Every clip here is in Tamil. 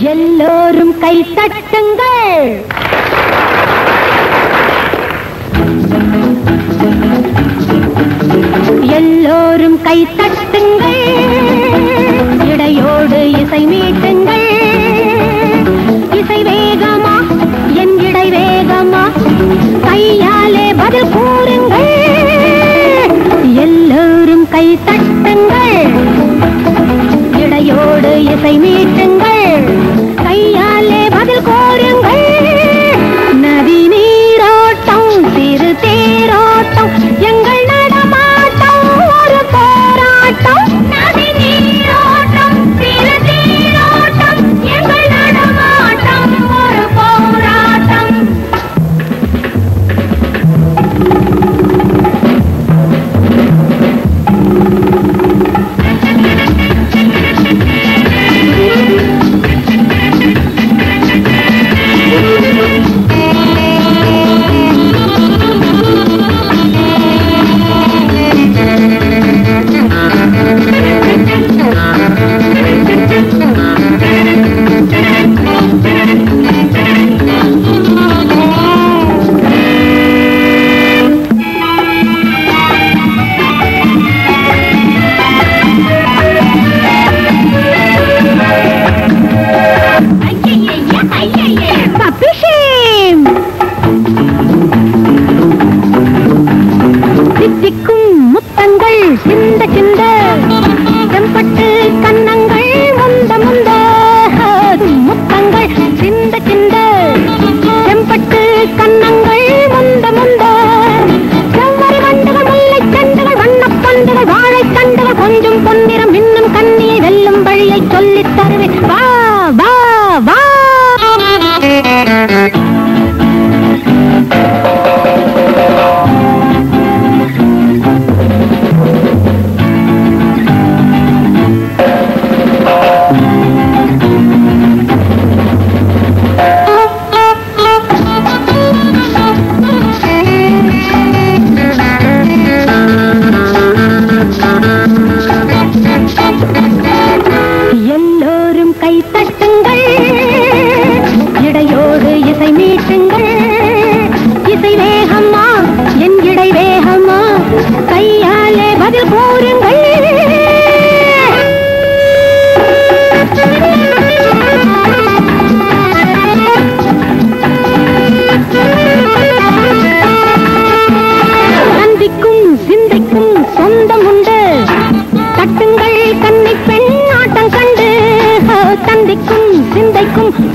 எல்லோரும் கை தட்டுங்கள். எல்லோரும் கை தட்டுங்கள். இடையோடு இசை மீட்டுங்கள். இசை வேகமா என் இடை வேகமா கையாலே பதில் கூறுங்கள். எல்லோரும் கை தட்டுங்கள். இடையோடு இசை மீட்டுங்கள்.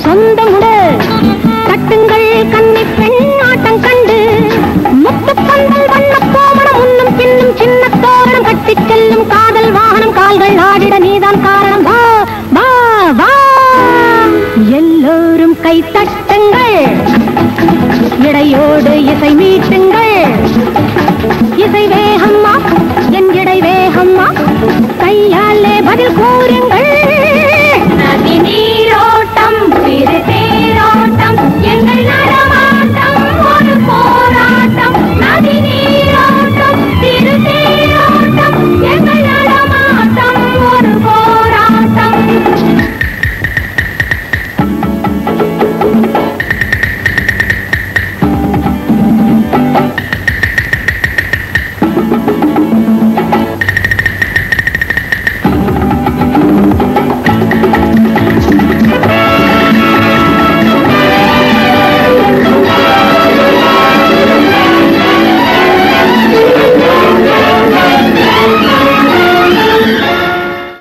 சிந்தைக்கும் சொந்தம் உண்டு தட்டுங்கள் கண்ணை பெண் ஆட்டம் கண்டு. முத்து பந்தல் வண்ண கோமணம் முன்னும் பின்னும் சின்ன தோரணம் கட்டிச் செல்லும் காதல் வாகனம் கால்கள் ஆடிட நீதான் காரணம். வா வா வா. எல்லோரும் கை தட்டுங்கள். இடையோடு இசை மீட்டுங்கள். இசை வேகம்மா என் இடை வேகம்மா. கையாலே பதில் கூறுங்கள்.